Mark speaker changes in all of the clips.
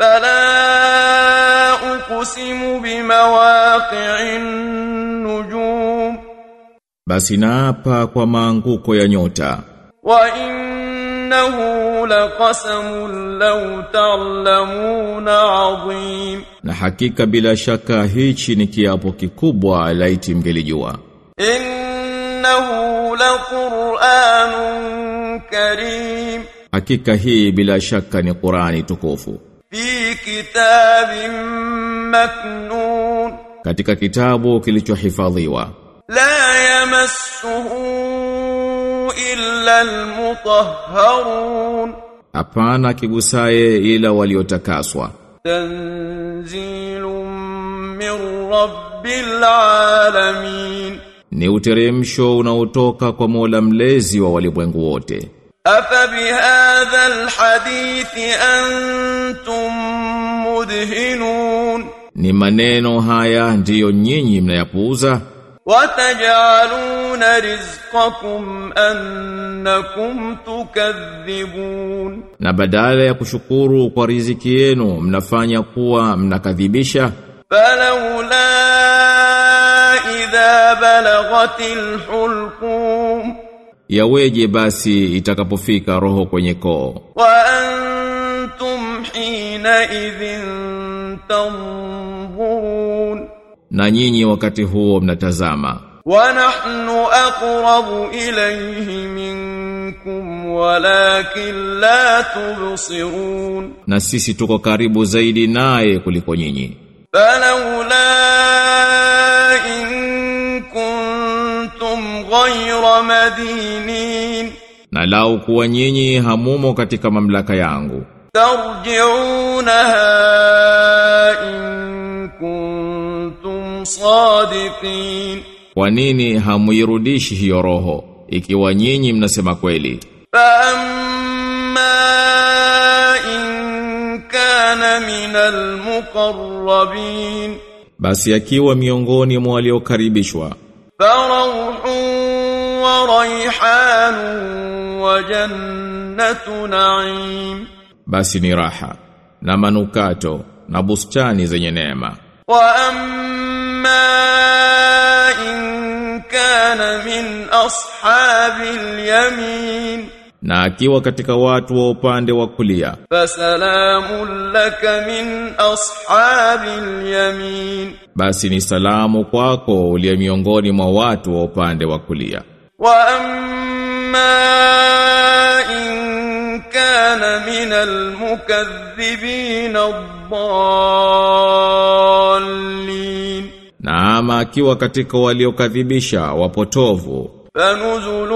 Speaker 1: فلا أقسم بمواقع النجوم
Speaker 2: Basi naapa kwa maanguko ya nyota
Speaker 1: وإنه لقسم لو تعلمون عظيم
Speaker 2: na hakika bila shaka hichi ni kiapo kikubwa laiti mngelijua
Speaker 1: إنه لقرآن كريم
Speaker 2: hakika hii bila shaka ni Qurani tukufu
Speaker 1: fi kitabin maknun.
Speaker 2: Katika kitabu kilichohifadhiwa.
Speaker 1: La yamassuhu illa almutahharun.
Speaker 2: Hapana kigusaye ila waliotakaswa.
Speaker 1: Tanzilum min rabbil alamin.
Speaker 2: Ni uteremsho unaotoka kwa Mola mlezi wa walimwengu wote.
Speaker 1: أفبهذا الحديث أنتم مدهنون
Speaker 2: ni maneno haya ndiyo nyinyi mnayapuuza
Speaker 1: وتجعلون رزقكم أنكم تكذبون
Speaker 2: na badala ya kushukuru kwa riziki yenu mnafanya kuwa mnakadhibisha
Speaker 1: فلولا إذا بلغت الحلقوم
Speaker 2: yaweje basi itakapofika roho kwenye koo.
Speaker 1: Wa antum hina idhin tanzurun.
Speaker 2: Na nyinyi wakati huo mnatazama.
Speaker 1: Wa nahnu aqrabu ilayhi minkum walakin la tubsirun.
Speaker 2: Na sisi tuko karibu zaidi naye kuliko nyinyi.
Speaker 1: Falawla ghayra madinin
Speaker 2: na lau kuwa nyinyi hamumo katika mamlaka yangu.
Speaker 1: Tarji'unaha in kuntum sadiqin.
Speaker 2: Kwa nini hamuirudishi hiyo roho ikiwa nyinyi mnasema kweli?
Speaker 1: Amma in kana min almuqarrabin
Speaker 2: basi akiwa miongoni mwa waliokaribishwa.
Speaker 1: Farauhun وريحان وجنة نعيم
Speaker 2: basi ni raha na manukato na bustani zenye neema
Speaker 1: وأما إن كان من أصحاب اليمين
Speaker 2: na akiwa katika watu wa upande wa kulia
Speaker 1: فسلام لك من أصحاب اليمين
Speaker 2: basi ni salamu kwako uliye miongoni mwa watu wa upande wa kulia
Speaker 1: وأما إن كان من المكذبين الضالين
Speaker 2: na ama akiwa katika waliokadhibisha wapotovu
Speaker 1: فنزل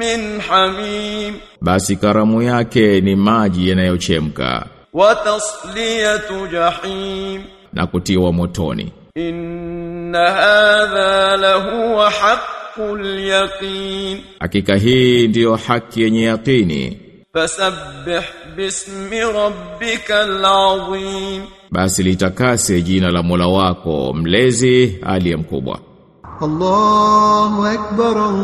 Speaker 1: من حميم
Speaker 2: basi karamu yake ni maji yanayochemka
Speaker 1: وتصلية جحيم
Speaker 2: na kutiwa motoni
Speaker 1: إن هذا لهو haqqul yaqin.
Speaker 2: Hakika hii ndio haki yenye yaqini.
Speaker 1: Fasabbih bismi rabbikal azim.
Speaker 2: Basi litakase jina la Mola wako mlezi aliye mkubwa.
Speaker 3: Allahu akbar Allahu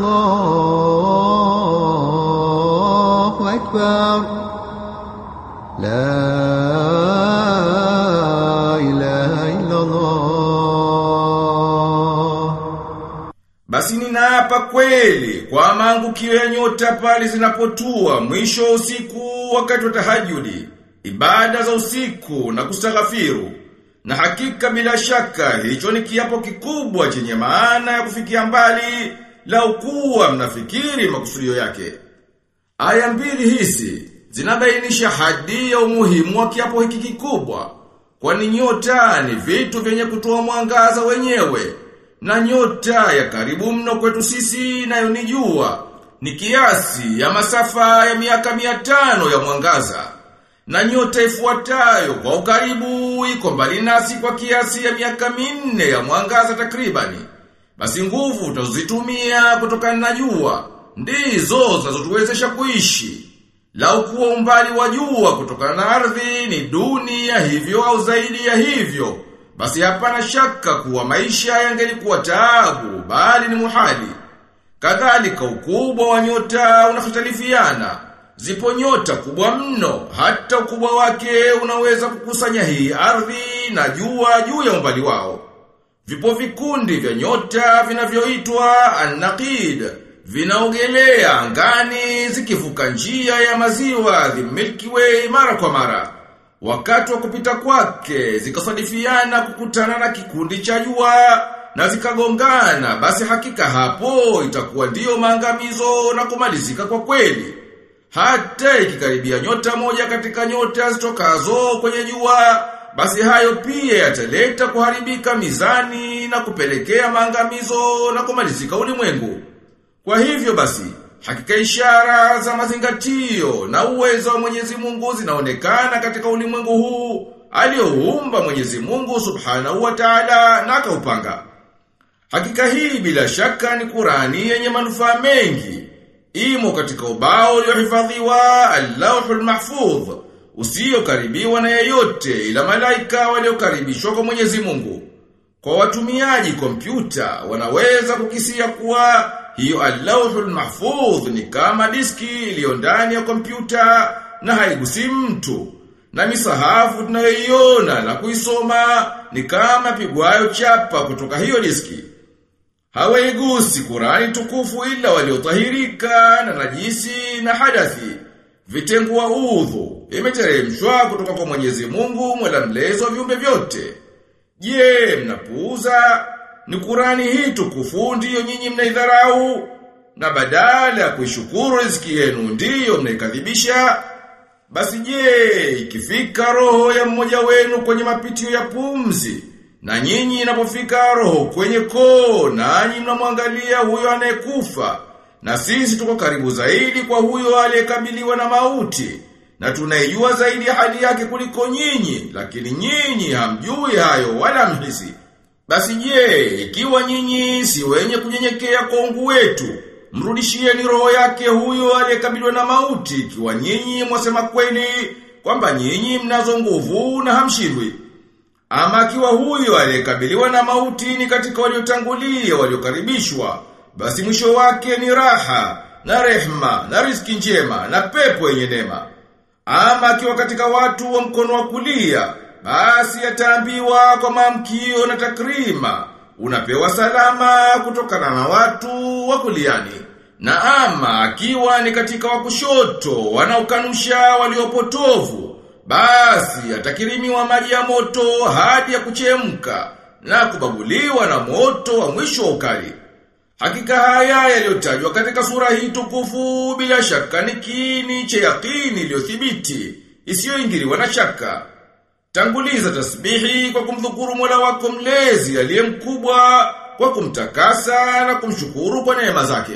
Speaker 3: akbar. La
Speaker 2: Basi ninaapa kweli kwa maangukio ya nyota pali zinapotua mwisho wa usiku wakati wa tahajudi, ibada za usiku na kustaghafiru. Na hakika bila shaka hicho ni kiapo kikubwa chenye maana ya kufikia mbali la kuwa mnafikiri makusudio yake. Aya mbili hizi zinabainisha hadi ya umuhimu wa kiapo hiki kikubwa. Kwani nyota ni vitu vyenye kutoa mwangaza wenyewe. Na nyota ya karibu mno kwetu sisi nayo ni jua. Ni kiasi ya masafa ya miaka mia tano ya mwangaza. Na nyota ifuatayo kwa ukaribu iko mbali nasi kwa kiasi ya miaka minne ya mwangaza takribani. Basi nguvu utazitumia kutokana na jua ndizo zinazotuwezesha kuishi. Lau kuwa umbali wa jua kutokana na ardhi ni duni ya hivyo au zaidi ya hivyo, basi hapana shaka kuwa maisha yangelikuwa taabu bali ni muhali. Kadhalika ukubwa wa nyota unahitalifiana. zipo nyota kubwa mno, hata ukubwa wake unaweza kukusanya hii ardhi na jua juu ya umbali wao. Vipo vikundi vya nyota vinavyoitwa An-Naqid, vinaogelea angani zikivuka njia ya maziwa the Milky Way mara kwa mara. Wakati wa kupita kwake zikasadifiana kukutana na kikundi cha jua na zikagongana, basi hakika hapo itakuwa ndiyo maangamizo na kumalizika kwa kweli. Hata ikikaribia nyota moja katika nyota zitokazo kwenye jua, basi hayo pia yataleta kuharibika mizani na kupelekea maangamizo na kumalizika ulimwengu. Kwa hivyo basi, hakika ishara za mazingatio na uwezo wa Mwenyezi Mungu zinaonekana katika ulimwengu huu aliyoumba Mwenyezi Mungu Subhanahu wa Ta'ala na akaupanga. Hakika hii bila shaka ni Qurani yenye manufaa mengi. Imo katika ubao uliohifadhiwa Allahul Mahfudh, usiokaribiwa na yeyote ila malaika waliokaribishwa kwa Mwenyezi Mungu. Kwa watumiaji kompyuta wanaweza kukisia kuwa hiyo Allahul Mahfudh ni kama diski iliyo ndani ya kompyuta na haigusi mtu. Na misahafu tunayoiona na kuisoma ni kama pigwayo chapa kutoka hiyo diski. Hawaigusi Qurani tukufu ila waliotahirika na najisi na hadathi. Vitengo wa udhu imeteremshwa kutoka kwa Mwenyezi Mungu Mola mlezi wa viumbe vyote. Je, mnapuuza ni Qurani hii tukufu ndiyo nyinyi mnaidharau. Na badala ya kuishukuru riziki yenu ndiyo mnaikadhibisha? Basi je, ikifika roho ya mmoja wenu kwenye mapitio ya pumzi na nyinyi inapofika roho kwenye koo nanyi mnamwangalia huyo anayekufa. Na sisi tuko karibu zaidi kwa huyo aliyekabiliwa na mauti na tunaijua zaidi hali yake kuliko nyinyi lakini nyinyi hamjui hayo wala mhisi basi je ikiwa nyinyi si wenye kunyenyekea kwa ungu wetu mrudishieni roho yake huyo aliyekabiliwa na mauti ikiwa nyinyi mwasema kweli kwamba nyinyi mnazo nguvu na hamshindwi ama akiwa huyo aliyekabiliwa na mauti ni katika waliotangulia waliokaribishwa, basi mwisho wake ni raha na rehma na riziki njema na pepo yenye neema. Ama akiwa katika watu wa mkono wa kulia, basi ataambiwa kwa mamkio na takrima, unapewa salama kutokana na watu wa kuliani. Na ama akiwa ni katika wa kushoto wanaokanusha waliopotovu, basi atakirimiwa maji ya moto hadi ya kuchemka na kubaguliwa na moto wa mwisho wa ukali. Hakika haya yaliyotajwa katika sura hii tukufu bila shaka ni kini cha yakini iliyothibiti isiyoingiliwa na shaka. Tanguliza tasbihi kwa kumdhukuru Mola wako mlezi aliye mkubwa kwa kumtakasa na kumshukuru kwa neema zake.